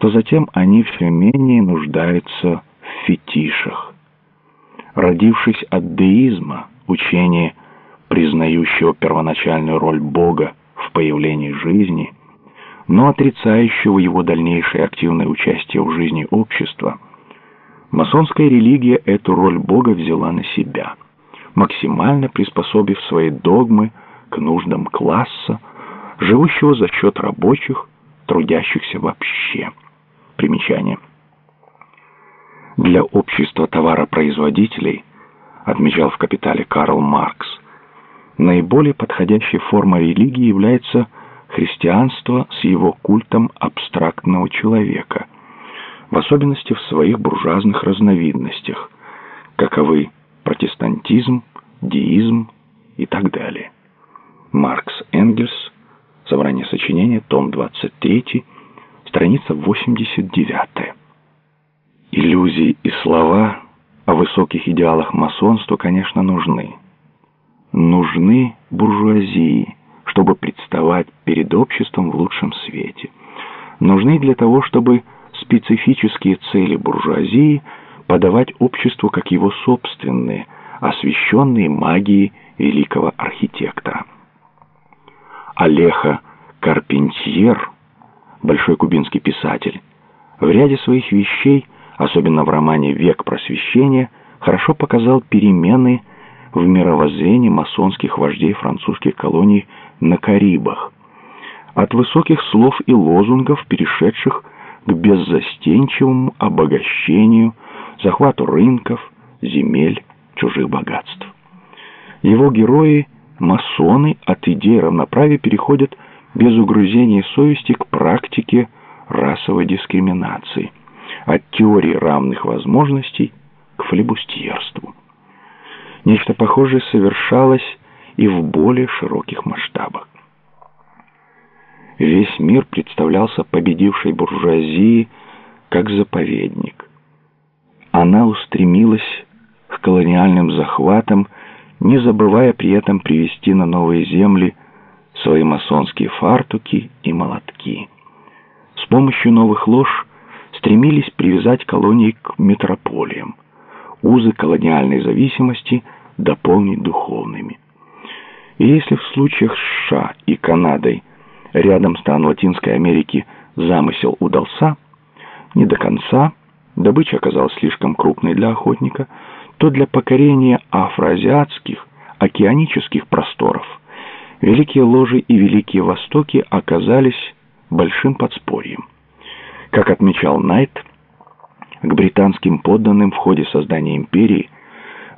то затем они все менее нуждаются в фетишах. Родившись от деизма, учения, признающего первоначальную роль Бога в появлении жизни, но отрицающего его дальнейшее активное участие в жизни общества, масонская религия эту роль Бога взяла на себя, максимально приспособив свои догмы к нуждам класса, живущего за счет рабочих, трудящихся вообще. Примечание. Для общества товаропроизводителей, отмечал в «Капитале» Карл Маркс, наиболее подходящей формой религии является христианство с его культом абстрактного человека, в особенности в своих буржуазных разновидностях, каковы протестантизм, деизм и так далее. Маркс Энгельс, собрание сочинения, том 23, страница 89. Иллюзии и слова о высоких идеалах масонства, конечно, нужны. Нужны буржуазии, чтобы представать перед обществом в лучшем свете. Нужны для того, чтобы специфические цели буржуазии подавать обществу как его собственные, освященные магией великого архитектора. Алеха Карпентьер, большой кубинский писатель, в ряде своих вещей, особенно в романе «Век просвещения», хорошо показал перемены в мировоззрении масонских вождей французских колоний на Карибах. От высоких слов и лозунгов, перешедших к беззастенчивому обогащению, захвату рынков, земель, чужих богатств. Его герои – масоны от идеи равноправия переходят без угрызения совести к практике расовой дискриминации, от теории равных возможностей к флебустьерству. Нечто похожее совершалось и в более широких масштабах. Весь мир представлялся победившей буржуазии как заповедник. Она устремилась к колониальным захватам не забывая при этом привести на новые земли свои масонские фартуки и молотки. С помощью новых лож стремились привязать колонии к метрополиям, узы колониальной зависимости дополнить духовными. И если в случаях с США и Канадой рядом стран Латинской Америки замысел удался, не до конца, добыча оказалась слишком крупной для охотника – то для покорения афроазиатских, океанических просторов Великие Ложи и Великие Востоки оказались большим подспорьем. Как отмечал Найт, к британским подданным в ходе создания империи,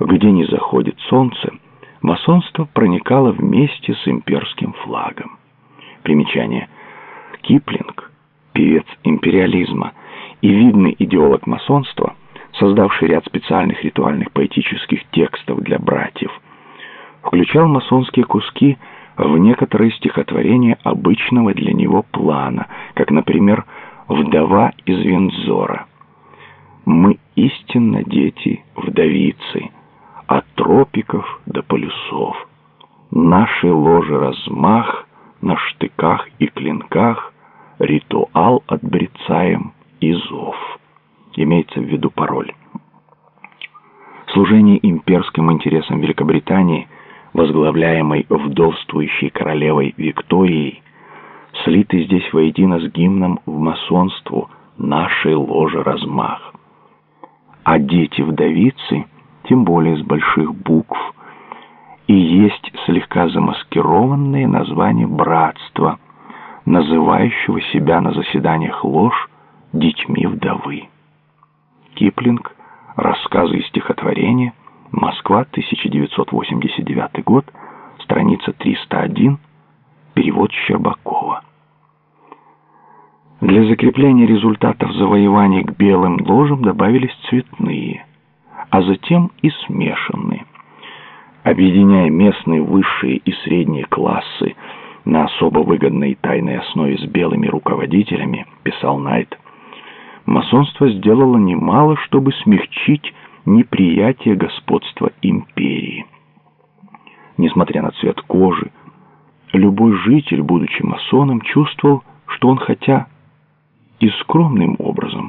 где не заходит солнце, масонство проникало вместе с имперским флагом. Примечание. Киплинг, певец империализма и видный идеолог масонства – создавший ряд специальных ритуальных поэтических текстов для братьев, включал масонские куски в некоторые стихотворения обычного для него плана, как, например, «Вдова из Вензора». «Мы истинно дети вдовицы, от тропиков до полюсов. Наши ложи размах на штыках и клинках, ритуал отбрецаем и зов» имеется в виду пароль. Служение имперским интересам Великобритании, возглавляемой вдовствующей королевой Викторией, слиты здесь воедино с гимном в масонству «Нашей ложи размах». А дети-вдовицы, тем более с больших букв, и есть слегка замаскированное название братства, называющего себя на заседаниях ложь детьми вдовы. Киплинг, рассказы и стихотворения, Москва, 1989 год, страница 301, перевод Щербакова. Для закрепления результатов завоеваний к белым ложам добавились цветные, а затем и смешанные. Объединяя местные высшие и средние классы на особо выгодной тайной основе с белыми руководителями, писал Найт, масонство сделало немало, чтобы смягчить неприятие господства империи. Несмотря на цвет кожи, любой житель, будучи масоном, чувствовал, что он хотя и скромным образом.